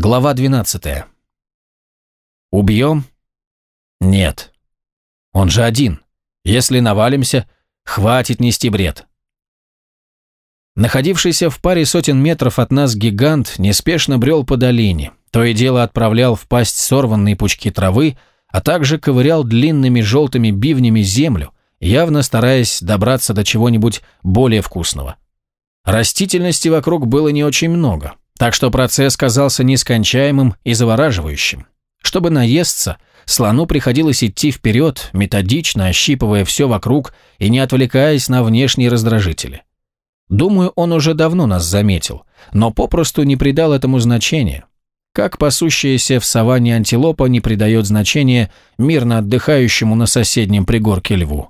Глава 12. Убьем? Нет. Он же один. Если навалимся, хватит нести бред. Находившийся в паре сотен метров от нас гигант неспешно брел по долине, то и дело отправлял в пасть сорванные пучки травы, а также ковырял длинными желтыми бивнями землю, явно стараясь добраться до чего-нибудь более вкусного. Растительности вокруг было не очень много, так что процесс казался нескончаемым и завораживающим. Чтобы наесться, слону приходилось идти вперед, методично ощипывая все вокруг и не отвлекаясь на внешние раздражители. Думаю, он уже давно нас заметил, но попросту не придал этому значения. Как пасущаяся в саванне антилопа не придает значения мирно отдыхающему на соседнем пригорке льву.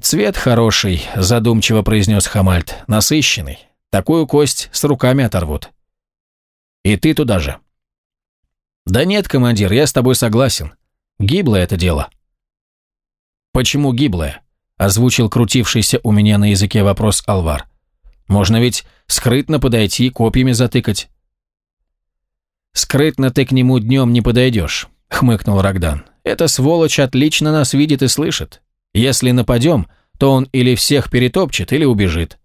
«Цвет хороший», – задумчиво произнес Хамальт, – «насыщенный. Такую кость с руками оторвут». «И ты туда же». «Да нет, командир, я с тобой согласен. Гиблое это дело». «Почему гиблое?» – озвучил крутившийся у меня на языке вопрос Алвар. «Можно ведь скрытно подойти, копьями затыкать». «Скрытно ты к нему днем не подойдешь», – хмыкнул Рогдан. «Эта сволочь отлично нас видит и слышит. Если нападем, то он или всех перетопчет, или убежит.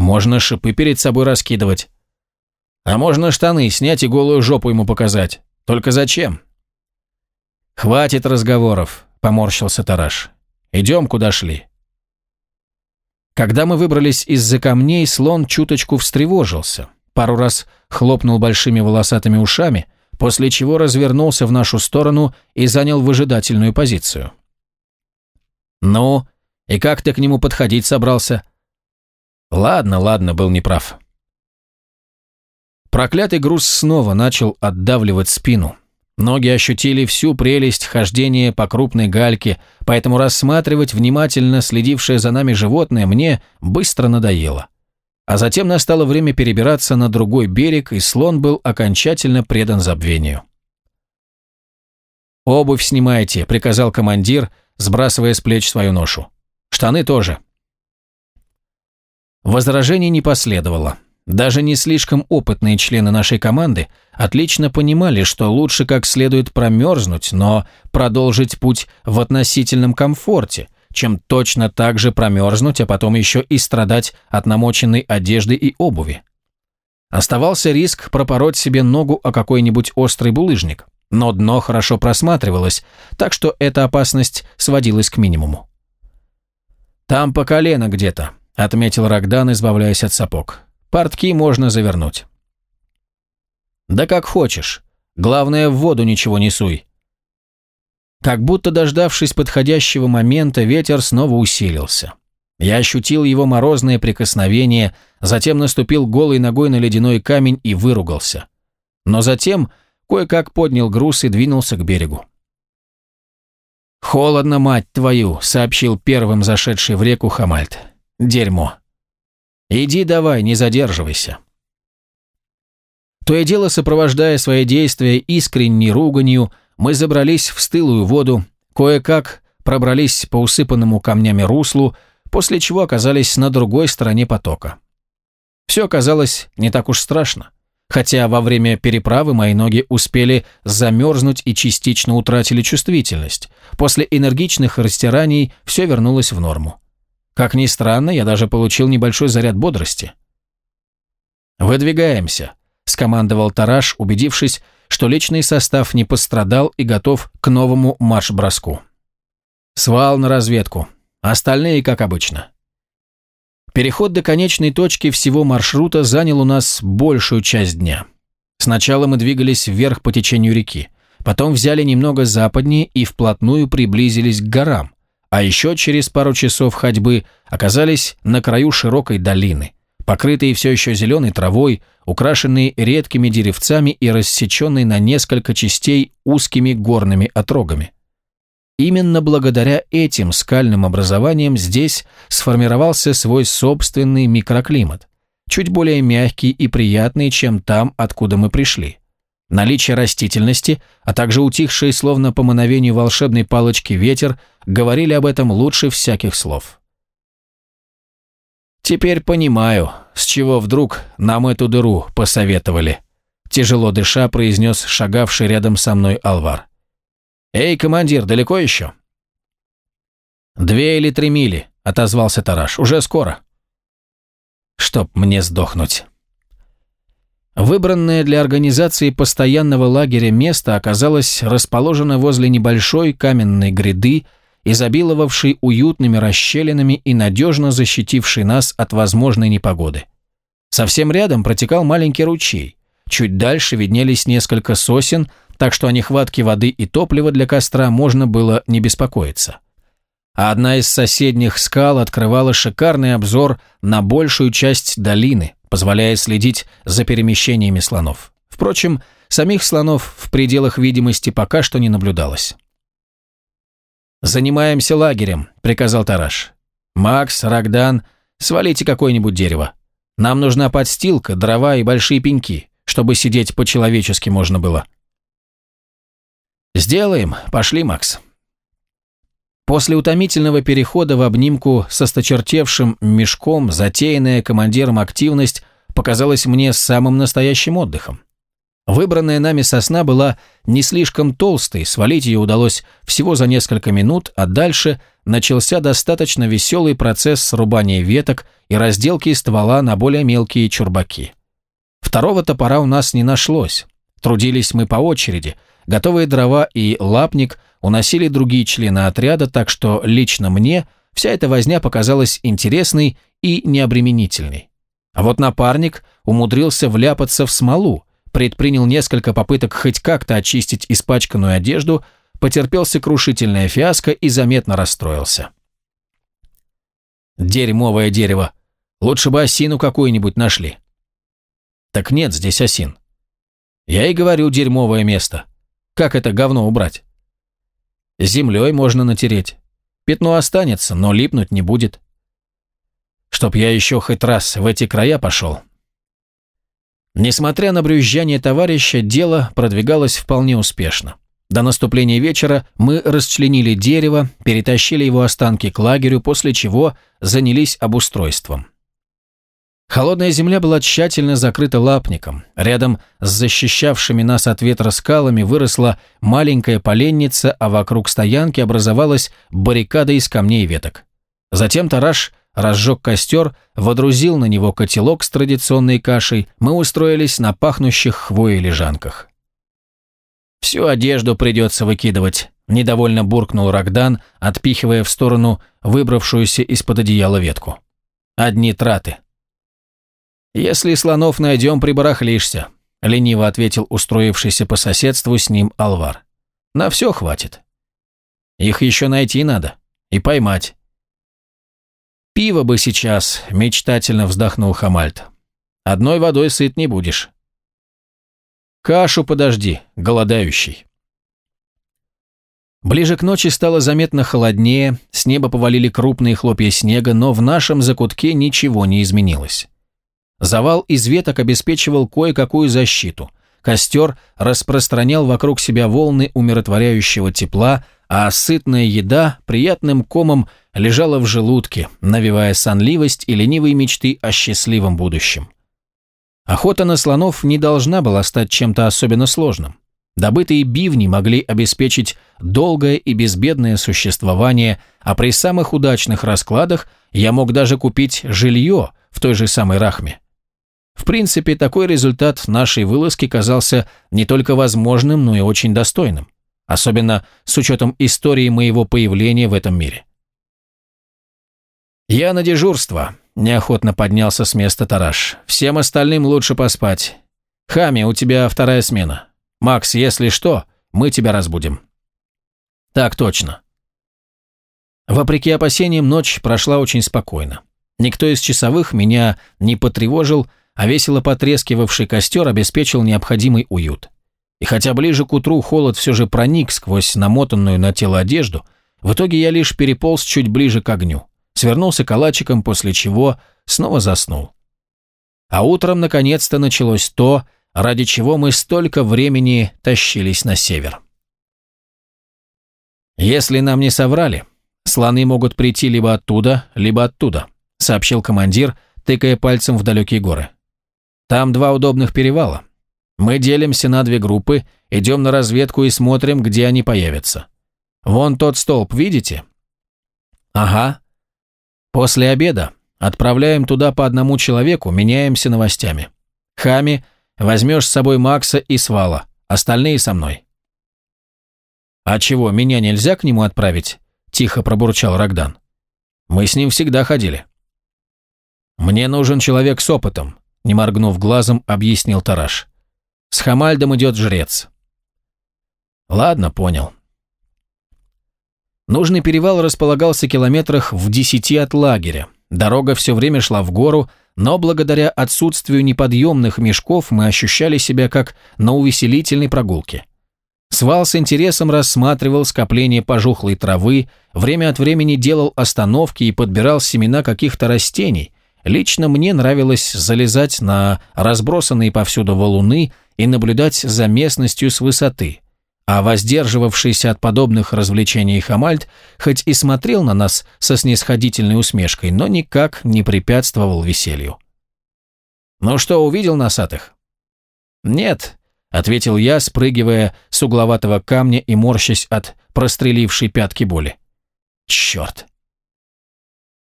Можно шипы перед собой раскидывать. А можно штаны снять и голую жопу ему показать. Только зачем? Хватит разговоров, поморщился Тараш. Идем, куда шли. Когда мы выбрались из-за камней, слон чуточку встревожился. Пару раз хлопнул большими волосатыми ушами, после чего развернулся в нашу сторону и занял выжидательную позицию. «Ну, и как ты к нему подходить собрался?» «Ладно, ладно, был неправ». Проклятый груз снова начал отдавливать спину. Ноги ощутили всю прелесть хождения по крупной гальке, поэтому рассматривать внимательно следившее за нами животное мне быстро надоело. А затем настало время перебираться на другой берег, и слон был окончательно предан забвению. «Обувь снимайте», — приказал командир, сбрасывая с плеч свою ношу. «Штаны тоже». Возражений не последовало. Даже не слишком опытные члены нашей команды отлично понимали, что лучше как следует промерзнуть, но продолжить путь в относительном комфорте, чем точно так же промерзнуть, а потом еще и страдать от намоченной одежды и обуви. Оставался риск пропороть себе ногу о какой-нибудь острый булыжник но дно хорошо просматривалось, так что эта опасность сводилась к минимуму. «Там по колено где-то», — отметил Рогдан, избавляясь от сапог. «Портки можно завернуть». «Да как хочешь. Главное, в воду ничего не суй». Как будто дождавшись подходящего момента, ветер снова усилился. Я ощутил его морозное прикосновение, затем наступил голой ногой на ледяной камень и выругался. Но затем кое-как поднял груз и двинулся к берегу. «Холодно, мать твою!» — сообщил первым зашедший в реку Хамальт. «Дерьмо!» «Иди давай, не задерживайся!» То и дело, сопровождая свои действия искренней руганью, мы забрались в стылую воду, кое-как пробрались по усыпанному камнями руслу, после чего оказались на другой стороне потока. Все оказалось не так уж страшно хотя во время переправы мои ноги успели замерзнуть и частично утратили чувствительность. После энергичных растираний все вернулось в норму. Как ни странно, я даже получил небольшой заряд бодрости. «Выдвигаемся», — скомандовал Тараш, убедившись, что личный состав не пострадал и готов к новому марш-броску. «Свал на разведку. Остальные, как обычно». Переход до конечной точки всего маршрута занял у нас большую часть дня. Сначала мы двигались вверх по течению реки, потом взяли немного западнее и вплотную приблизились к горам, а еще через пару часов ходьбы оказались на краю широкой долины, покрытые все еще зеленой травой, украшенные редкими деревцами и рассеченные на несколько частей узкими горными отрогами. Именно благодаря этим скальным образованиям здесь сформировался свой собственный микроклимат, чуть более мягкий и приятный, чем там, откуда мы пришли. Наличие растительности, а также утихший, словно по мановению волшебной палочки ветер, говорили об этом лучше всяких слов. Теперь понимаю, с чего вдруг нам эту дыру посоветовали. Тяжело дыша, произнес шагавший рядом со мной Алвар. «Эй, командир, далеко еще?» «Две или три мили», — отозвался Тараш. «Уже скоро». «Чтоб мне сдохнуть». Выбранное для организации постоянного лагеря место оказалось расположено возле небольшой каменной гряды, изобиловавшей уютными расщелинами и надежно защитившей нас от возможной непогоды. Совсем рядом протекал маленький ручей. Чуть дальше виднелись несколько сосен, так что о нехватке воды и топлива для костра можно было не беспокоиться. А одна из соседних скал открывала шикарный обзор на большую часть долины, позволяя следить за перемещениями слонов. Впрочем, самих слонов в пределах видимости пока что не наблюдалось. «Занимаемся лагерем», — приказал Тараш. «Макс, Рогдан, свалите какое-нибудь дерево. Нам нужна подстилка, дрова и большие пеньки, чтобы сидеть по-человечески можно было». «Сделаем. Пошли, Макс». После утомительного перехода в обнимку со сточертевшим мешком, затеянная командиром активность показалась мне самым настоящим отдыхом. Выбранная нами сосна была не слишком толстой, свалить ее удалось всего за несколько минут, а дальше начался достаточно веселый процесс срубания веток и разделки ствола на более мелкие чурбаки. Второго топора у нас не нашлось. Трудились мы по очереди. Готовые дрова и лапник уносили другие члены отряда, так что лично мне вся эта возня показалась интересной и необременительной. А вот напарник умудрился вляпаться в смолу, предпринял несколько попыток хоть как-то очистить испачканную одежду, потерпел сокрушительное фиаско и заметно расстроился. «Дерьмовое дерево. Лучше бы осину какую-нибудь нашли». «Так нет здесь осин». «Я и говорю, дерьмовое место. Как это говно убрать?» «Землей можно натереть. Пятно останется, но липнуть не будет». «Чтоб я еще хоть раз в эти края пошел, Несмотря на брюзжание товарища, дело продвигалось вполне успешно. До наступления вечера мы расчленили дерево, перетащили его останки к лагерю, после чего занялись обустройством. Холодная земля была тщательно закрыта лапником. Рядом с защищавшими нас от ветра скалами выросла маленькая поленница, а вокруг стоянки образовалась баррикада из камней и веток. Затем Тараш разжег костер, водрузил на него котелок с традиционной кашей, мы устроились на пахнущих хвоей лежанках. «Всю одежду придется выкидывать», – недовольно буркнул Рогдан, отпихивая в сторону выбравшуюся из-под одеяла ветку. «Одни траты». «Если слонов найдем, прибарахлишься», – лениво ответил устроившийся по соседству с ним Алвар. «На все хватит. Их еще найти надо и поймать». «Пиво бы сейчас», – мечтательно вздохнул Хамальт. «Одной водой сыт не будешь». «Кашу подожди, голодающий». Ближе к ночи стало заметно холоднее, с неба повалили крупные хлопья снега, но в нашем закутке ничего не изменилось. Завал из веток обеспечивал кое-какую защиту. Костер распространял вокруг себя волны умиротворяющего тепла, а сытная еда приятным комом лежала в желудке, навевая сонливость и ленивые мечты о счастливом будущем. Охота на слонов не должна была стать чем-то особенно сложным. Добытые бивни могли обеспечить долгое и безбедное существование, а при самых удачных раскладах я мог даже купить жилье в той же самой Рахме. В принципе, такой результат нашей вылазки казался не только возможным, но и очень достойным, особенно с учетом истории моего появления в этом мире. «Я на дежурство», – неохотно поднялся с места Тараш. «Всем остальным лучше поспать. Хами, у тебя вторая смена. Макс, если что, мы тебя разбудим». «Так точно». Вопреки опасениям, ночь прошла очень спокойно. Никто из часовых меня не потревожил, а весело потрескивавший костер обеспечил необходимый уют. И хотя ближе к утру холод все же проник сквозь намотанную на тело одежду, в итоге я лишь переполз чуть ближе к огню свернулся калачиком, после чего снова заснул. А утром наконец-то началось то, ради чего мы столько времени тащились на север. Если нам не соврали, слоны могут прийти либо оттуда, либо оттуда. сообщил командир, тыкая пальцем в далекие горы. «Там два удобных перевала. Мы делимся на две группы, идем на разведку и смотрим, где они появятся. Вон тот столб, видите?» «Ага. После обеда отправляем туда по одному человеку, меняемся новостями. Хами, возьмешь с собой Макса и Свала, остальные со мной». «А чего, меня нельзя к нему отправить?» – тихо пробурчал Рогдан. «Мы с ним всегда ходили». «Мне нужен человек с опытом», – не моргнув глазом, объяснил Тараш. «С Хамальдом идет жрец». «Ладно, понял». Нужный перевал располагался километрах в десяти от лагеря. Дорога все время шла в гору, но благодаря отсутствию неподъемных мешков мы ощущали себя как на увеселительной прогулке. Свал с интересом рассматривал скопление пожухлой травы, время от времени делал остановки и подбирал семена каких-то растений. Лично мне нравилось залезать на разбросанные повсюду валуны и наблюдать за местностью с высоты. А воздерживавшийся от подобных развлечений Хамальд хоть и смотрел на нас со снисходительной усмешкой, но никак не препятствовал веселью. «Ну что, увидел носатых?» «Нет», — ответил я, спрыгивая с угловатого камня и морщась от прострелившей пятки боли. «Черт!»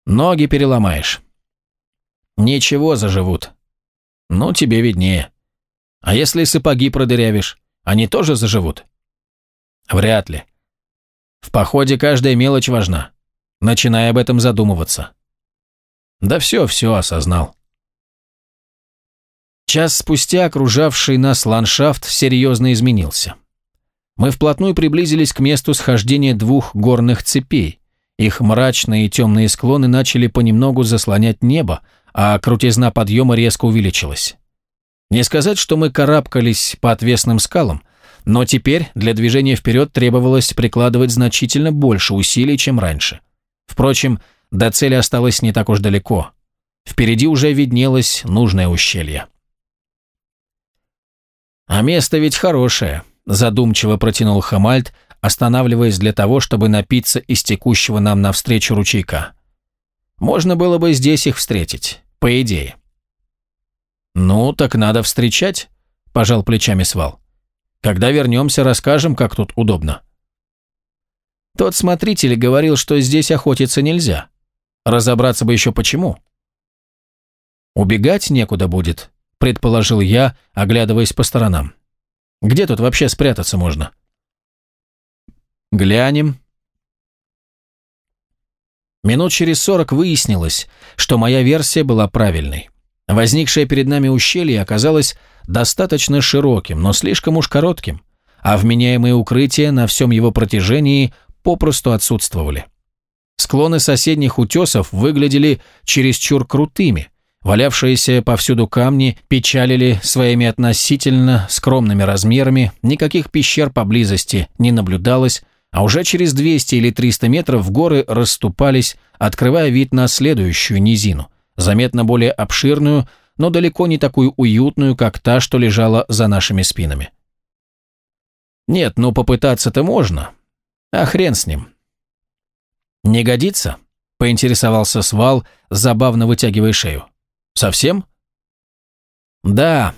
«Ноги переломаешь». «Ничего, заживут». «Ну, тебе виднее. А если сапоги продырявишь, они тоже заживут?» «Вряд ли. В походе каждая мелочь важна. Начинай об этом задумываться». «Да все, все осознал». Час спустя окружавший нас ландшафт серьезно изменился. Мы вплотную приблизились к месту схождения двух горных цепей. Их мрачные и темные склоны начали понемногу заслонять небо, а крутизна подъема резко увеличилась. Не сказать, что мы карабкались по отвесным скалам, но теперь для движения вперед требовалось прикладывать значительно больше усилий, чем раньше. Впрочем, до цели осталось не так уж далеко. Впереди уже виднелось нужное ущелье. «А место ведь хорошее», – задумчиво протянул Хамальд, останавливаясь для того, чтобы напиться из текущего нам навстречу ручейка. «Можно было бы здесь их встретить, по идее». «Ну, так надо встречать», – пожал плечами Свал. «Когда вернемся, расскажем, как тут удобно». Тот смотритель говорил, что здесь охотиться нельзя. Разобраться бы еще почему. Убегать некуда будет, предположил я, оглядываясь по сторонам. Где тут вообще спрятаться можно? Глянем. Минут через сорок выяснилось, что моя версия была правильной. Возникшее перед нами ущелье оказалось достаточно широким, но слишком уж коротким, а вменяемые укрытия на всем его протяжении попросту отсутствовали. Склоны соседних утесов выглядели чересчур крутыми, Валявшиеся повсюду камни печалили своими относительно скромными размерами, никаких пещер поблизости не наблюдалось, а уже через 200 или 300 метров горы расступались, открывая вид на следующую низину, заметно более обширную, но далеко не такую уютную, как та, что лежала за нашими спинами. Нет, ну попытаться-то можно. А хрен с ним. Не годится? Поинтересовался Свал, забавно вытягивая шею. Совсем? Да,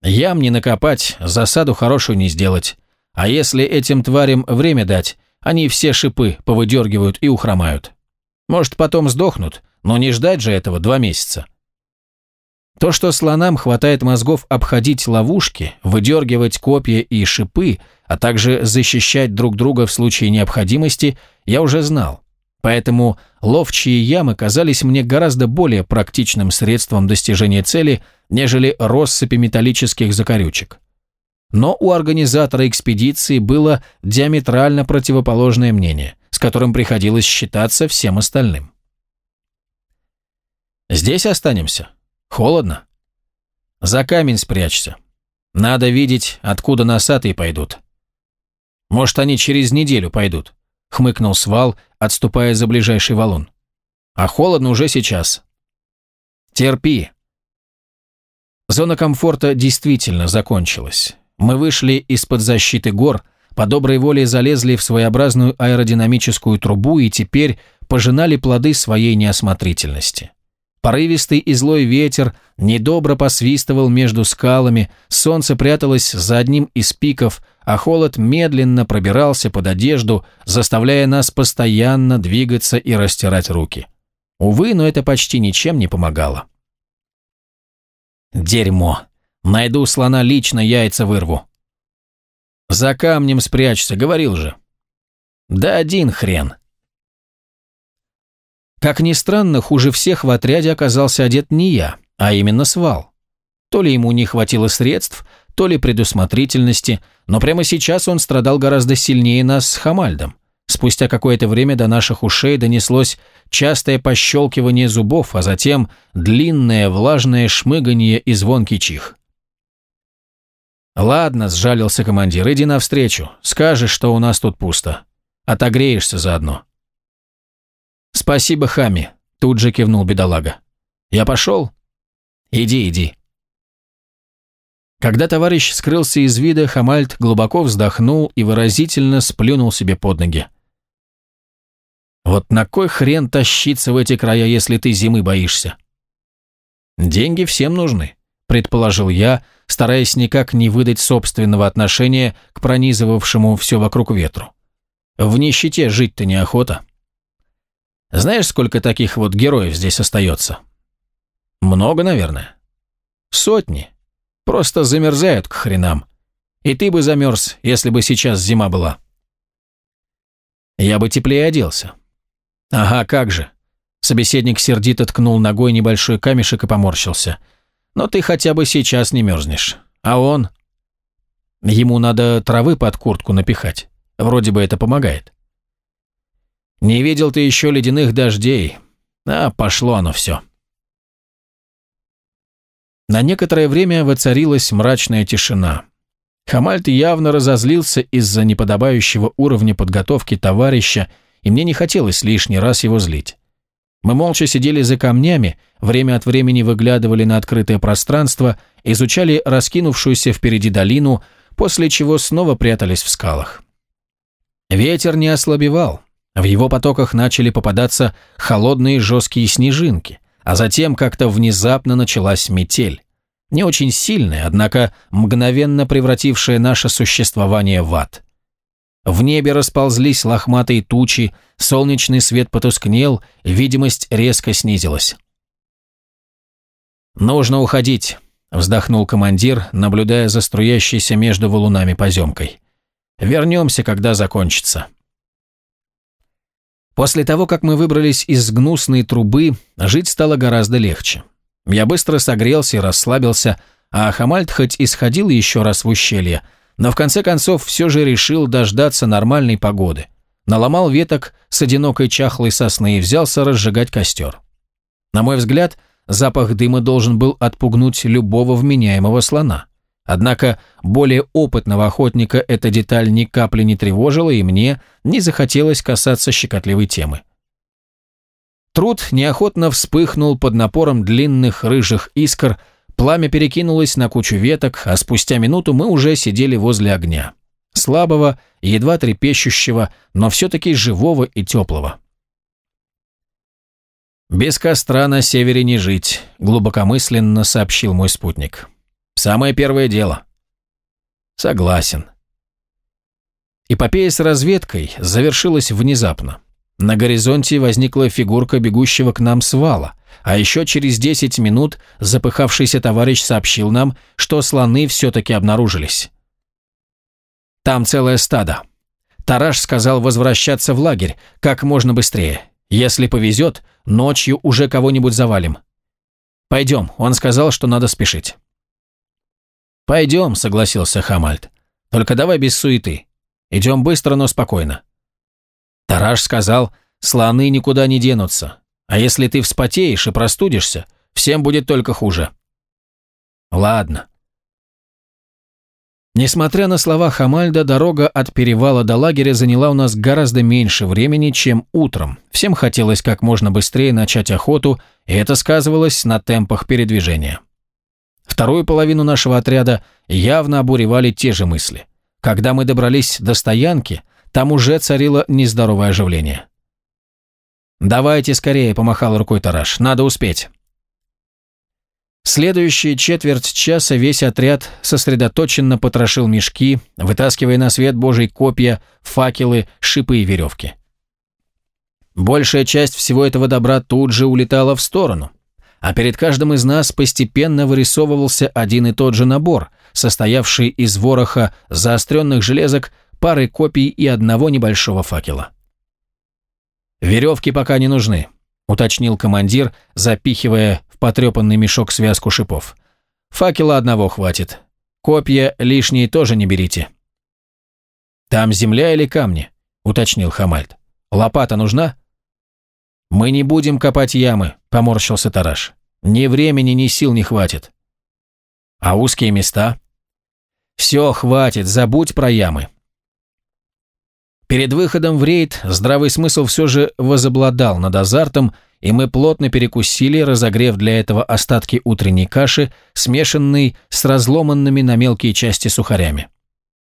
ям не накопать, засаду хорошую не сделать. А если этим тварям время дать, они все шипы повыдергивают и ухромают. Может, потом сдохнут, но не ждать же этого два месяца. То, что слонам хватает мозгов обходить ловушки, выдергивать копья и шипы, а также защищать друг друга в случае необходимости, я уже знал. Поэтому ловчие ямы казались мне гораздо более практичным средством достижения цели, нежели россыпи металлических закорючек. Но у организатора экспедиции было диаметрально противоположное мнение, с которым приходилось считаться всем остальным. «Здесь останемся? Холодно? За камень спрячься. Надо видеть, откуда носатые пойдут. Может, они через неделю пойдут хмыкнул Свал, отступая за ближайший валун. А холодно уже сейчас. Терпи. Зона комфорта действительно закончилась. Мы вышли из-под защиты гор, по доброй воле залезли в своеобразную аэродинамическую трубу и теперь пожинали плоды своей неосмотрительности. Порывистый и злой ветер недобро посвистывал между скалами, солнце пряталось за одним из пиков, а холод медленно пробирался под одежду, заставляя нас постоянно двигаться и растирать руки. Увы, но это почти ничем не помогало. Дерьмо. Найду слона лично, яйца вырву. За камнем спрячься, говорил же. Да один хрен. Как ни странно, хуже всех в отряде оказался одет не я, а именно Свал. То ли ему не хватило средств, то ли предусмотрительности, но прямо сейчас он страдал гораздо сильнее нас с Хамальдом. Спустя какое-то время до наших ушей донеслось частое пощелкивание зубов, а затем длинное влажное шмыганье и звонкий чих. «Ладно», — сжалился командир, — «иди навстречу. Скажешь, что у нас тут пусто. Отогреешься заодно». «Спасибо, Хами», — тут же кивнул бедолага. «Я пошел?» «Иди, иди». Когда товарищ скрылся из вида, Хамальт глубоко вздохнул и выразительно сплюнул себе под ноги. «Вот на кой хрен тащиться в эти края, если ты зимы боишься?» «Деньги всем нужны», — предположил я, стараясь никак не выдать собственного отношения к пронизывавшему все вокруг ветру. «В нищете жить-то неохота». Знаешь, сколько таких вот героев здесь остается? Много, наверное. Сотни. Просто замерзают к хренам. И ты бы замерз, если бы сейчас зима была. Я бы теплее оделся. Ага, как же. Собеседник сердито ткнул ногой небольшой камешек и поморщился. Но ты хотя бы сейчас не мерзнешь. А он... Ему надо травы под куртку напихать. Вроде бы это помогает. Не видел ты еще ледяных дождей. А, пошло оно все. На некоторое время воцарилась мрачная тишина. Хамальт явно разозлился из-за неподобающего уровня подготовки товарища, и мне не хотелось лишний раз его злить. Мы молча сидели за камнями, время от времени выглядывали на открытое пространство, изучали раскинувшуюся впереди долину, после чего снова прятались в скалах. Ветер не ослабевал, в его потоках начали попадаться холодные жесткие снежинки, а затем как-то внезапно началась метель. Не очень сильная, однако мгновенно превратившая наше существование в ад. В небе расползлись лохматые тучи, солнечный свет потускнел, видимость резко снизилась. «Нужно уходить», — вздохнул командир, наблюдая за струящейся между валунами поземкой. «Вернемся, когда закончится». После того, как мы выбрались из гнусной трубы, жить стало гораздо легче. Я быстро согрелся и расслабился, а Хамальт хоть и сходил еще раз в ущелье, но в конце концов все же решил дождаться нормальной погоды. Наломал веток с одинокой чахлой сосны и взялся разжигать костер. На мой взгляд, запах дыма должен был отпугнуть любого вменяемого слона. Однако более опытного охотника эта деталь ни капли не тревожила, и мне не захотелось касаться щекотливой темы. Труд неохотно вспыхнул под напором длинных рыжих искр, пламя перекинулось на кучу веток, а спустя минуту мы уже сидели возле огня. Слабого, едва трепещущего, но все-таки живого и теплого. «Без костра на севере не жить», — глубокомысленно сообщил мой спутник. Самое первое дело. Согласен. Эпопея с разведкой завершилась внезапно. На горизонте возникла фигурка бегущего к нам свала, а еще через 10 минут запыхавшийся товарищ сообщил нам, что слоны все-таки обнаружились. Там целое стадо. Тараш сказал возвращаться в лагерь как можно быстрее. Если повезет, ночью уже кого-нибудь завалим. Пойдем, он сказал, что надо спешить. «Пойдем», — согласился Хамальд. «Только давай без суеты. Идем быстро, но спокойно». Тараш сказал, слоны никуда не денутся, а если ты вспотеешь и простудишься, всем будет только хуже. Ладно. Несмотря на слова Хамальда, дорога от перевала до лагеря заняла у нас гораздо меньше времени, чем утром. Всем хотелось как можно быстрее начать охоту, и это сказывалось на темпах передвижения. Вторую половину нашего отряда явно обуревали те же мысли. Когда мы добрались до стоянки, там уже царило нездоровое оживление. «Давайте скорее», — помахал рукой Тараш, — «надо успеть». Следующие четверть часа весь отряд сосредоточенно потрошил мешки, вытаскивая на свет божий копья, факелы, шипы и веревки. Большая часть всего этого добра тут же улетала в сторону, а перед каждым из нас постепенно вырисовывался один и тот же набор, состоявший из вороха заостренных железок, пары копий и одного небольшого факела. «Веревки пока не нужны», — уточнил командир, запихивая в потрепанный мешок связку шипов. «Факела одного хватит. Копья лишние тоже не берите». «Там земля или камни?» — уточнил Хамальд. «Лопата нужна?» «Мы не будем копать ямы», — поморщился Тараш. «Ни времени, ни сил не хватит». «А узкие места?» «Все, хватит, забудь про ямы». Перед выходом в рейд здравый смысл все же возобладал над азартом, и мы плотно перекусили, разогрев для этого остатки утренней каши, смешанной с разломанными на мелкие части сухарями.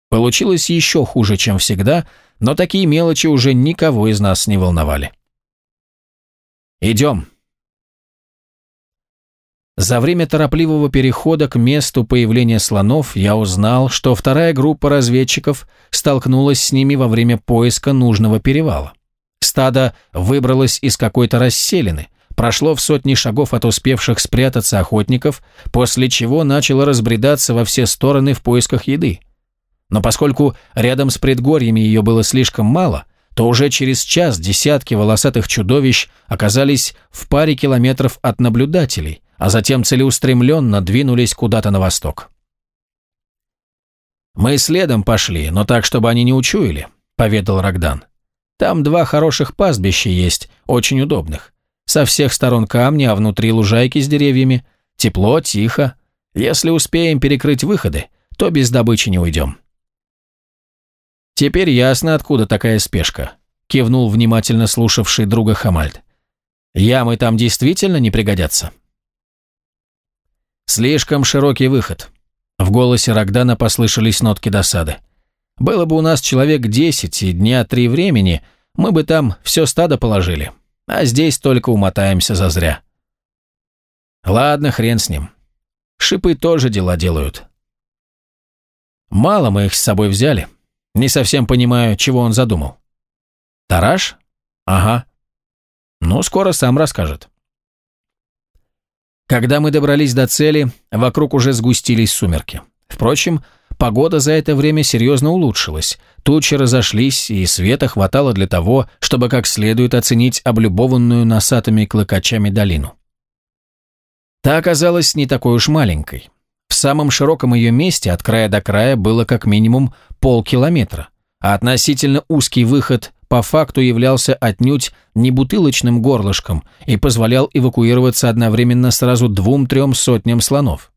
Получилось еще хуже, чем всегда, но такие мелочи уже никого из нас не волновали. «Идем», за время торопливого перехода к месту появления слонов я узнал, что вторая группа разведчиков столкнулась с ними во время поиска нужного перевала. Стадо выбралось из какой-то расселины, прошло в сотни шагов от успевших спрятаться охотников, после чего начало разбредаться во все стороны в поисках еды. Но поскольку рядом с предгорьями ее было слишком мало, то уже через час десятки волосатых чудовищ оказались в паре километров от наблюдателей – а затем целеустремленно двинулись куда-то на восток. «Мы следом пошли, но так, чтобы они не учуяли», — поведал Рогдан. «Там два хороших пастбища есть, очень удобных. Со всех сторон камни, а внутри лужайки с деревьями. Тепло, тихо. Если успеем перекрыть выходы, то без добычи не уйдем». «Теперь ясно, откуда такая спешка», — кивнул внимательно слушавший друга Хамальд. «Ямы там действительно не пригодятся?» Слишком широкий выход. В голосе Рогдана послышались нотки досады. Было бы у нас человек десять и дня три времени, мы бы там все стадо положили. А здесь только умотаемся зазря. Ладно, хрен с ним. Шипы тоже дела делают. Мало мы их с собой взяли. Не совсем понимаю, чего он задумал. Тараш? Ага. Ну, скоро сам расскажет. Когда мы добрались до цели, вокруг уже сгустились сумерки. Впрочем, погода за это время серьезно улучшилась, тучи разошлись, и света хватало для того, чтобы как следует оценить облюбованную носатыми клыкачами долину. Та оказалась не такой уж маленькой. В самом широком ее месте от края до края было как минимум полкилометра, а относительно узкий выход по факту являлся отнюдь не бутылочным горлышком и позволял эвакуироваться одновременно сразу двум-трем сотням слонов.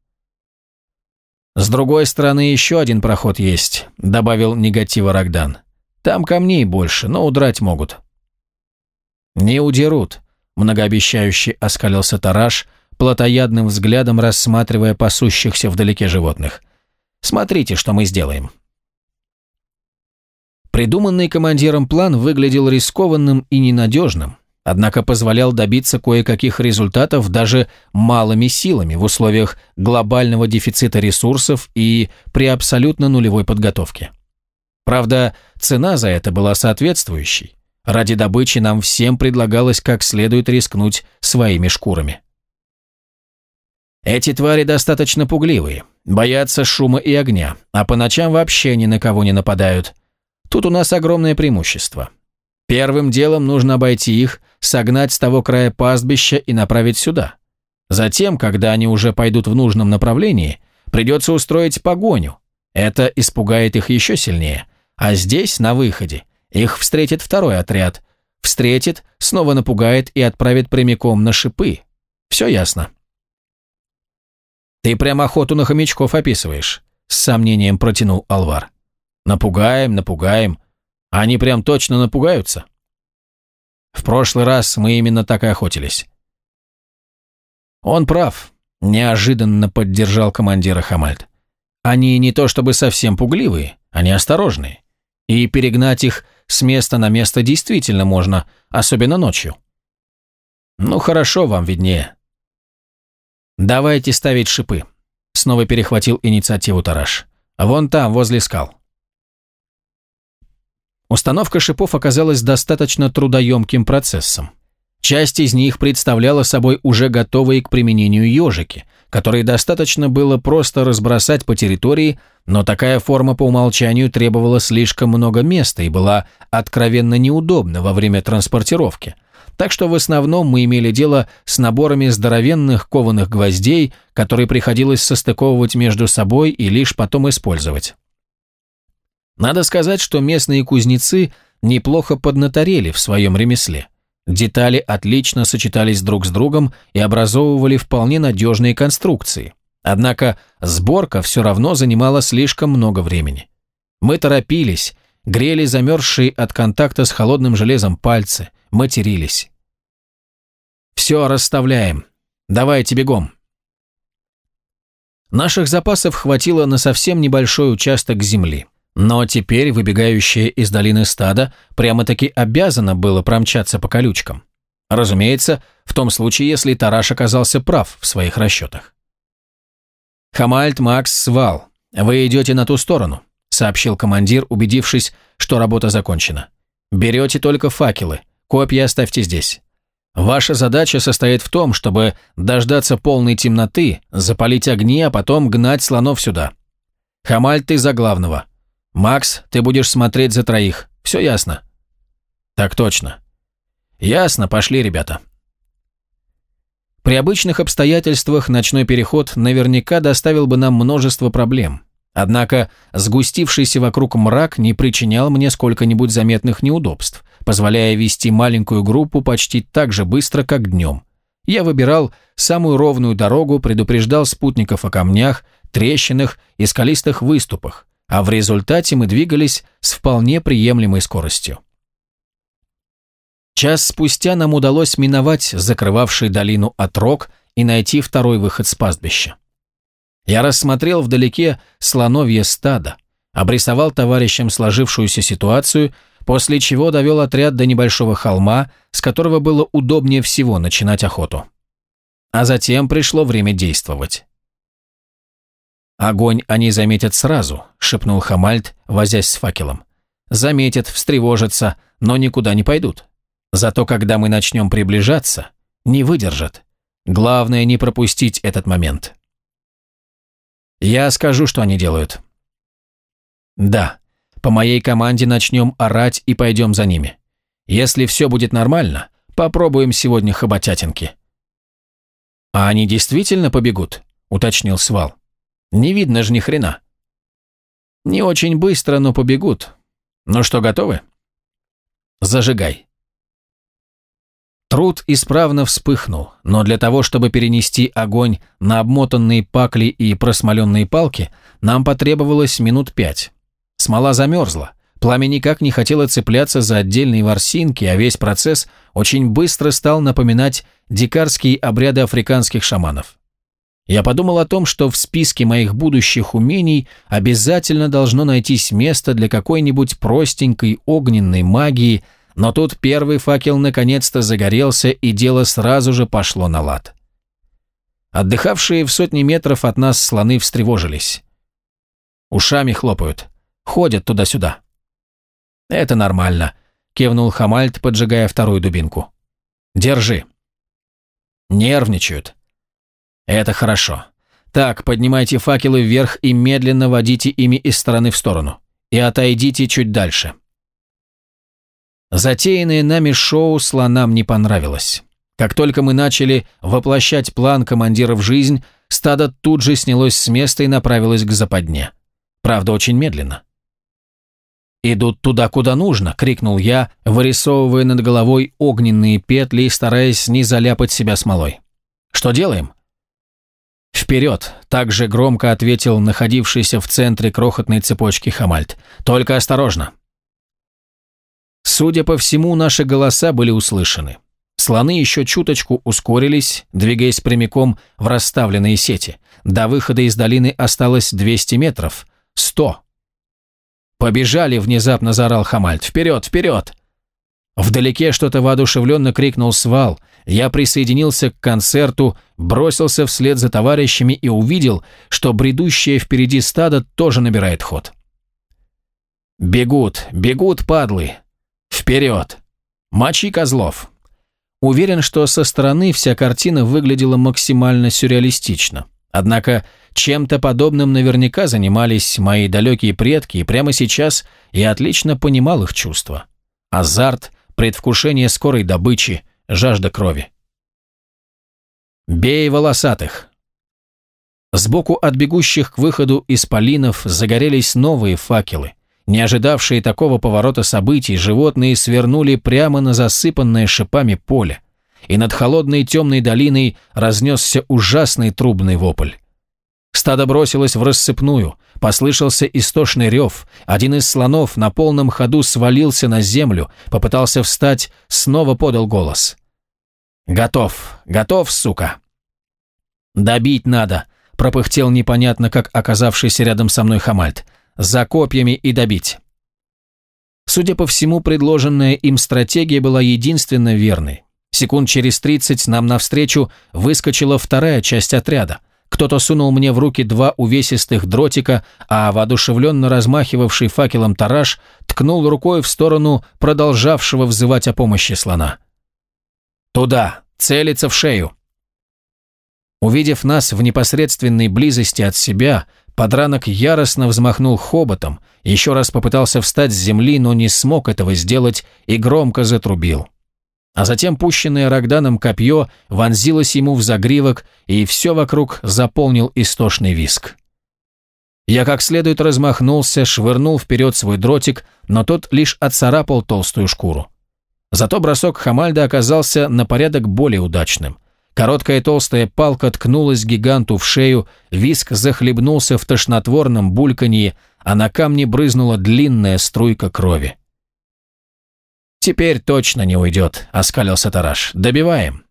«С другой стороны еще один проход есть», — добавил негатива Рогдан. «Там камней больше, но удрать могут». «Не удерут», — многообещающе оскалился Тараш, плотоядным взглядом рассматривая пасущихся вдалеке животных. «Смотрите, что мы сделаем». Придуманный командиром план выглядел рискованным и ненадежным, однако позволял добиться кое-каких результатов даже малыми силами в условиях глобального дефицита ресурсов и при абсолютно нулевой подготовке. Правда, цена за это была соответствующей. Ради добычи нам всем предлагалось как следует рискнуть своими шкурами. Эти твари достаточно пугливые, боятся шума и огня, а по ночам вообще ни на кого не нападают – Тут у нас огромное преимущество. Первым делом нужно обойти их, согнать с того края пастбища и направить сюда. Затем, когда они уже пойдут в нужном направлении, придется устроить погоню. Это испугает их еще сильнее. А здесь, на выходе, их встретит второй отряд. Встретит, снова напугает и отправит прямиком на шипы. Все ясно. «Ты прям охоту на хомячков описываешь», — с сомнением протянул Алвар. Напугаем, напугаем. Они прям точно напугаются. В прошлый раз мы именно так и охотились. Он прав, неожиданно поддержал командира Хамальд. Они не то чтобы совсем пугливые, они осторожные. И перегнать их с места на место действительно можно, особенно ночью. Ну хорошо, вам виднее. «Давайте ставить шипы», — снова перехватил инициативу Тараш. «Вон там, возле скал». Установка шипов оказалась достаточно трудоемким процессом. Часть из них представляла собой уже готовые к применению ежики, которые достаточно было просто разбросать по территории, но такая форма по умолчанию требовала слишком много места и была откровенно неудобна во время транспортировки. Так что в основном мы имели дело с наборами здоровенных кованых гвоздей, которые приходилось состыковывать между собой и лишь потом использовать. Надо сказать, что местные кузнецы неплохо поднаторели в своем ремесле. Детали отлично сочетались друг с другом и образовывали вполне надежные конструкции. Однако сборка все равно занимала слишком много времени. Мы торопились, грели замерзшие от контакта с холодным железом пальцы, матерились. «Все расставляем. Давайте бегом». Наших запасов хватило на совсем небольшой участок земли. Но теперь выбегающее из долины стадо прямо-таки обязано было промчаться по колючкам. Разумеется, в том случае, если Тараш оказался прав в своих расчетах. «Хамальт, Макс, Свал, вы идете на ту сторону», сообщил командир, убедившись, что работа закончена. «Берете только факелы, копья оставьте здесь. Ваша задача состоит в том, чтобы дождаться полной темноты, запалить огни, а потом гнать слонов сюда. Хамальт, ты за главного. «Макс, ты будешь смотреть за троих. Все ясно?» «Так точно». «Ясно, пошли, ребята». При обычных обстоятельствах ночной переход наверняка доставил бы нам множество проблем. Однако сгустившийся вокруг мрак не причинял мне сколько-нибудь заметных неудобств, позволяя вести маленькую группу почти так же быстро, как днем. Я выбирал самую ровную дорогу, предупреждал спутников о камнях, трещинах и скалистых выступах, а в результате мы двигались с вполне приемлемой скоростью. Час спустя нам удалось миновать закрывавший долину отрог и найти второй выход с пастбища. Я рассмотрел вдалеке слоновье стадо, обрисовал товарищам сложившуюся ситуацию, после чего довел отряд до небольшого холма, с которого было удобнее всего начинать охоту. А затем пришло время действовать. «Огонь они заметят сразу», — шепнул Хамальт, возясь с факелом. «Заметят, встревожатся, но никуда не пойдут. Зато когда мы начнем приближаться, не выдержат. Главное не пропустить этот момент». «Я скажу, что они делают». «Да, по моей команде начнем орать и пойдем за ними. Если все будет нормально, попробуем сегодня хоботятинки». «А они действительно побегут?» — уточнил Свал. Не видно же ни хрена. Не очень быстро, но побегут. Ну что, готовы? Зажигай. Труд исправно вспыхнул, но для того, чтобы перенести огонь на обмотанные пакли и просмоленные палки, нам потребовалось минут пять. Смола замерзла, пламя никак не хотело цепляться за отдельные ворсинки, а весь процесс очень быстро стал напоминать дикарские обряды африканских шаманов. Я подумал о том, что в списке моих будущих умений обязательно должно найтись место для какой-нибудь простенькой огненной магии, но тут первый факел наконец-то загорелся, и дело сразу же пошло на лад. Отдыхавшие в сотни метров от нас слоны встревожились. Ушами хлопают, ходят туда-сюда. «Это нормально», — кивнул Хамальт, поджигая вторую дубинку. «Держи». Нервничают. Это хорошо. Так, поднимайте факелы вверх и медленно водите ими из стороны в сторону. И отойдите чуть дальше. Затеянное нами шоу слонам не понравилось. Как только мы начали воплощать план командира в жизнь, стадо тут же снялось с места и направилось к западне. Правда, очень медленно. «Идут туда, куда нужно!» — крикнул я, вырисовывая над головой огненные петли и стараясь не заляпать себя смолой. «Что делаем?» «Вперед!» – также громко ответил находившийся в центре крохотной цепочки Хамальт. «Только осторожно!» Судя по всему, наши голоса были услышаны. Слоны еще чуточку ускорились, двигаясь прямиком в расставленные сети. До выхода из долины осталось 200 метров. 100. «Побежали!» – внезапно заорал Хамальт. «Вперед! Вперед!» Вдалеке что-то воодушевленно крикнул Свал. Я присоединился к концерту, бросился вслед за товарищами и увидел, что бредущее впереди стадо тоже набирает ход. «Бегут, бегут, падлы! Вперед! Мочи козлов!» Уверен, что со стороны вся картина выглядела максимально сюрреалистично. Однако чем-то подобным наверняка занимались мои далекие предки, и прямо сейчас я отлично понимал их чувства. Азарт, предвкушение скорой добычи, жажда крови. «Бей волосатых!» Сбоку от бегущих к выходу исполинов загорелись новые факелы. Не ожидавшие такого поворота событий, животные свернули прямо на засыпанное шипами поле, и над холодной темной долиной разнесся ужасный трубный вопль. Стадо бросилось в рассыпную, послышался истошный рев, один из слонов на полном ходу свалился на землю, попытался встать, снова подал голос. «Готов, готов, сука!» «Добить надо», — пропыхтел непонятно, как оказавшийся рядом со мной Хамальт за копьями и добить. Судя по всему, предложенная им стратегия была единственно верной. Секунд через тридцать нам навстречу выскочила вторая часть отряда. Кто-то сунул мне в руки два увесистых дротика, а воодушевленно размахивавший факелом тараж ткнул рукой в сторону продолжавшего взывать о помощи слона. «Туда! Целиться в шею!» Увидев нас в непосредственной близости от себя, Подранок яростно взмахнул хоботом, еще раз попытался встать с земли, но не смог этого сделать и громко затрубил. А затем пущенное Рогданом копье вонзилось ему в загривок, и все вокруг заполнил истошный виск. Я как следует размахнулся, швырнул вперед свой дротик, но тот лишь отцарапал толстую шкуру. Зато бросок Хамальда оказался на порядок более удачным. Короткая толстая палка ткнулась гиганту в шею, виск захлебнулся в тошнотворном бульканье, а на камне брызнула длинная струйка крови. «Теперь точно не уйдет», — оскалился Тараш. «Добиваем».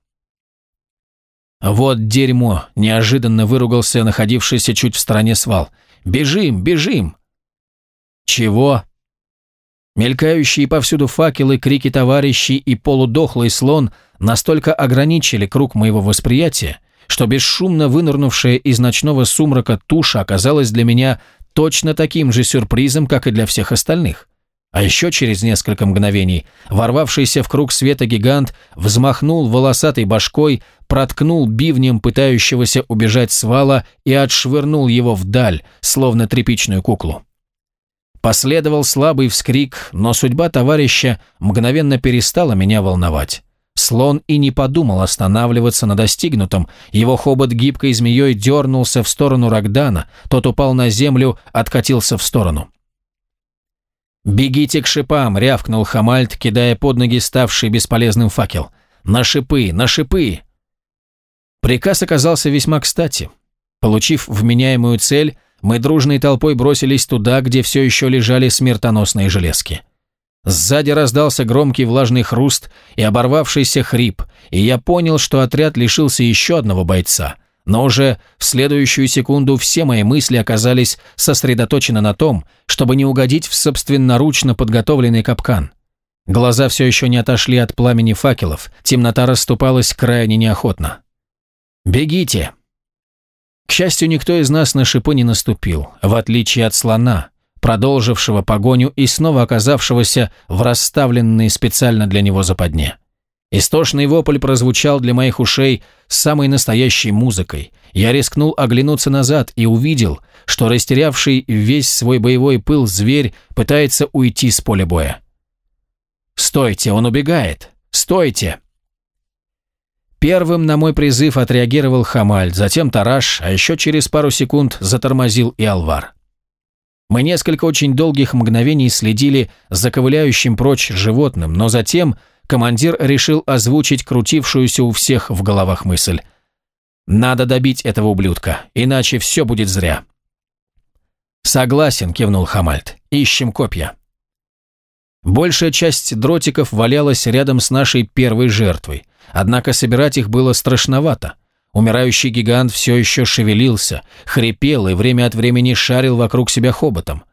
«Вот дерьмо!» — неожиданно выругался находившийся чуть в стороне свал. «Бежим, бежим!» «Чего?» Мелькающие повсюду факелы, крики товарищей и полудохлый слон настолько ограничили круг моего восприятия, что бесшумно вынырнувшая из ночного сумрака туша оказалась для меня точно таким же сюрпризом, как и для всех остальных. А еще через несколько мгновений ворвавшийся в круг света гигант взмахнул волосатой башкой, проткнул бивнем пытающегося убежать свала и отшвырнул его вдаль, словно тряпичную куклу. Последовал слабый вскрик, но судьба товарища мгновенно перестала меня волновать. Слон и не подумал останавливаться на достигнутом. Его хобот гибкой змеей дернулся в сторону Рогдана, тот упал на землю, откатился в сторону. «Бегите к шипам!» — рявкнул Хамальт, кидая под ноги ставший бесполезным факел. «На шипы! На шипы!» Приказ оказался весьма кстати. Получив вменяемую цель, мы дружной толпой бросились туда, где все еще лежали смертоносные железки. Сзади раздался громкий влажный хруст и оборвавшийся хрип, и я понял, что отряд лишился еще одного бойца. Но уже в следующую секунду все мои мысли оказались сосредоточены на том, чтобы не угодить в собственноручно подготовленный капкан. Глаза все еще не отошли от пламени факелов, темнота расступалась крайне неохотно. «Бегите!» К счастью, никто из нас на шипы не наступил, в отличие от слона, продолжившего погоню и снова оказавшегося в расставленной специально для него западне. Истошный вопль прозвучал для моих ушей самой настоящей музыкой. Я рискнул оглянуться назад и увидел, что растерявший весь свой боевой пыл зверь пытается уйти с поля боя. «Стойте, он убегает! Стойте!» Первым на мой призыв отреагировал Хамаль, затем Тараш, а еще через пару секунд затормозил и Алвар. Мы несколько очень долгих мгновений следили за ковыляющим прочь животным, но затем командир решил озвучить крутившуюся у всех в головах мысль. «Надо добить этого ублюдка, иначе все будет зря». «Согласен», — кивнул Хамальт. «Ищем копья». Большая часть дротиков валялась рядом с нашей первой жертвой. Однако собирать их было страшновато. Умирающий гигант все еще шевелился, хрипел и время от времени шарил вокруг себя хоботом.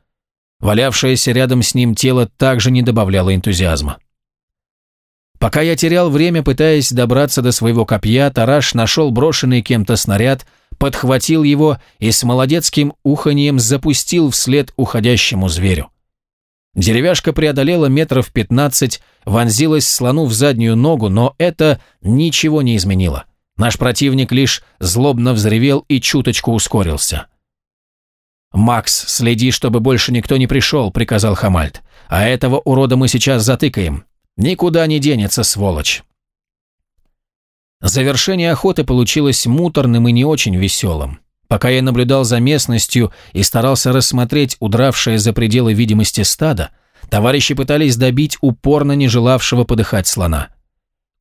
Валявшееся рядом с ним тело также не добавляло энтузиазма. Пока я терял время, пытаясь добраться до своего копья, Тараш нашел брошенный кем-то снаряд, подхватил его и с молодецким уханьем запустил вслед уходящему зверю. Деревяшка преодолела метров пятнадцать, вонзилась слону в заднюю ногу, но это ничего не изменило. Наш противник лишь злобно взревел и чуточку ускорился. «Макс, следи, чтобы больше никто не пришел», — приказал Хамальд. «А этого урода мы сейчас затыкаем. Никуда не денется, сволочь». Завершение охоты получилось муторным и не очень веселым. Пока я наблюдал за местностью и старался рассмотреть удравшее за пределы видимости стадо, товарищи пытались добить упорно не желавшего подыхать слона.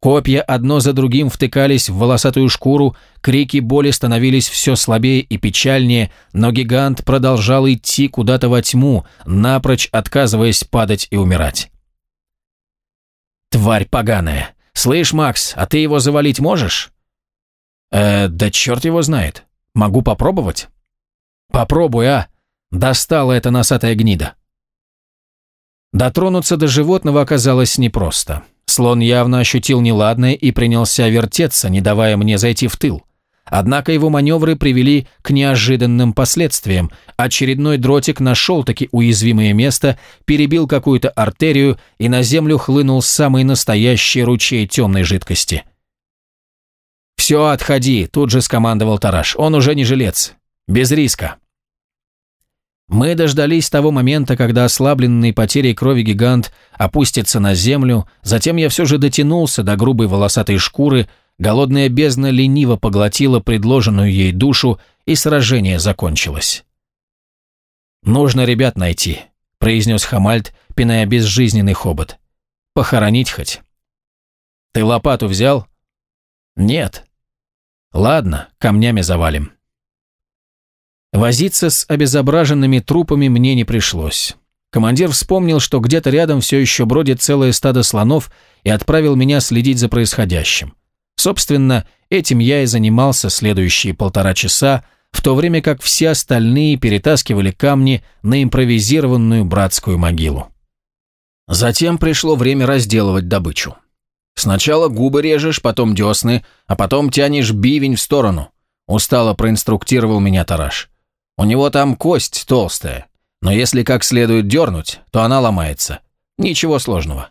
Копья одно за другим втыкались в волосатую шкуру, крики боли становились все слабее и печальнее, но гигант продолжал идти куда-то во тьму, напрочь отказываясь падать и умирать. «Тварь поганая! Слышь, Макс, а ты его завалить можешь?» «Э, да черт его знает. Могу попробовать?» «Попробуй, а! Достала эта носатая гнида!» Дотронуться до животного оказалось непросто. Слон явно ощутил неладное и принялся вертеться, не давая мне зайти в тыл. Однако его маневры привели к неожиданным последствиям. Очередной дротик нашел таки уязвимое место, перебил какую-то артерию, и на землю хлынул самый настоящий ручей темной жидкости. «Все, отходи», — тут же скомандовал Тараш. «Он уже не жилец. Без риска». Мы дождались того момента, когда ослабленный потерей крови гигант опустится на землю, затем я все же дотянулся до грубой волосатой шкуры, голодная бездна лениво поглотила предложенную ей душу, и сражение закончилось. «Нужно ребят найти», — произнес Хамальд, пиная безжизненный хобот. «Похоронить хоть». «Ты лопату взял?» «Нет». «Ладно, камнями завалим». Возиться с обезображенными трупами мне не пришлось. Командир вспомнил, что где-то рядом все еще бродит целое стадо слонов и отправил меня следить за происходящим. Собственно, этим я и занимался следующие полтора часа, в то время как все остальные перетаскивали камни на импровизированную братскую могилу. Затем пришло время разделывать добычу. Сначала губы режешь, потом десны, а потом тянешь бивень в сторону. Устало проинструктировал меня Тараш. У него там кость толстая, но если как следует дернуть, то она ломается. Ничего сложного.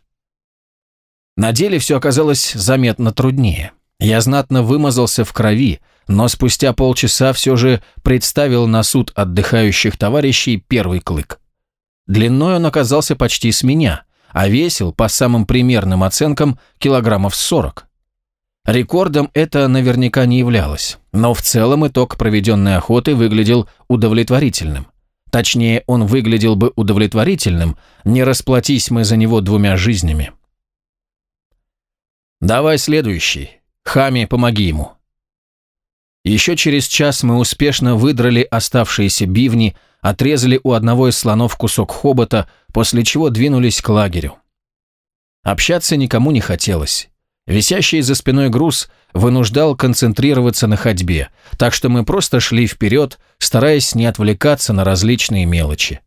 На деле все оказалось заметно труднее. Я знатно вымазался в крови, но спустя полчаса все же представил на суд отдыхающих товарищей первый клык. Длиной он оказался почти с меня, а весил, по самым примерным оценкам, килограммов сорок. Рекордом это наверняка не являлось, но в целом итог проведенной охоты выглядел удовлетворительным. Точнее, он выглядел бы удовлетворительным, не расплатись мы за него двумя жизнями. «Давай следующий. Хами, помоги ему». Еще через час мы успешно выдрали оставшиеся бивни, отрезали у одного из слонов кусок хобота, после чего двинулись к лагерю. Общаться никому не хотелось. Висящий за спиной груз вынуждал концентрироваться на ходьбе, так что мы просто шли вперед, стараясь не отвлекаться на различные мелочи.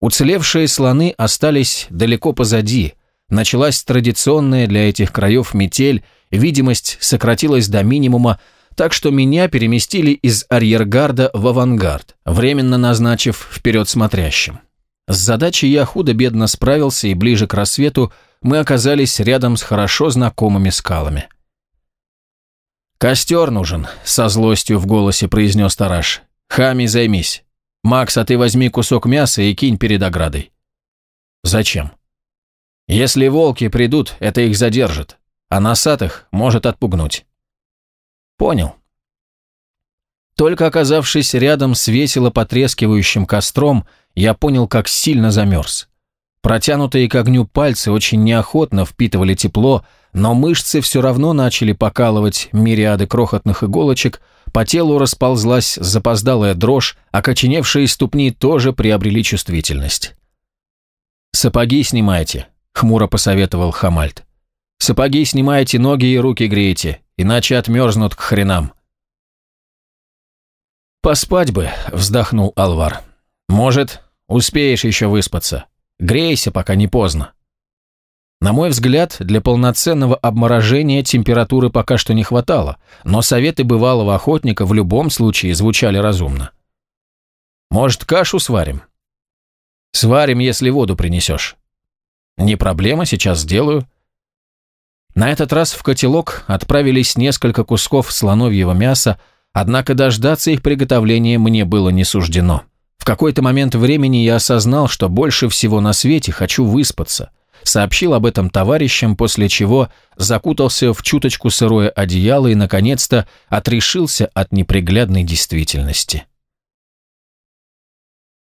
Уцелевшие слоны остались далеко позади, началась традиционная для этих краев метель, видимость сократилась до минимума, так что меня переместили из арьергарда в авангард, временно назначив вперед смотрящим. С задачей я худо-бедно справился и ближе к рассвету мы оказались рядом с хорошо знакомыми скалами. «Костер нужен», — со злостью в голосе произнес Тараш. «Хами, займись. Макс, а ты возьми кусок мяса и кинь перед оградой». «Зачем?» «Если волки придут, это их задержит, а носатых может отпугнуть». «Понял». Только оказавшись рядом с весело потрескивающим костром, я понял, как сильно замерз. Протянутые к огню пальцы очень неохотно впитывали тепло, но мышцы все равно начали покалывать мириады крохотных иголочек, по телу расползлась запоздалая дрожь, а коченевшие ступни тоже приобрели чувствительность. «Сапоги снимайте», — хмуро посоветовал Хамальд. «Сапоги снимайте, ноги и руки греете, иначе отмерзнут к хренам». «Поспать бы», — вздохнул Алвар. «Может, успеешь еще выспаться?» Грейся, пока не поздно. На мой взгляд, для полноценного обморожения температуры пока что не хватало, но советы бывалого охотника в любом случае звучали разумно. «Может, кашу сварим?» «Сварим, если воду принесешь». «Не проблема, сейчас сделаю». На этот раз в котелок отправились несколько кусков слоновьего мяса, однако дождаться их приготовления мне было не суждено. В какой-то момент времени я осознал, что больше всего на свете хочу выспаться, сообщил об этом товарищам, после чего закутался в чуточку сырое одеяло и, наконец-то, отрешился от неприглядной действительности.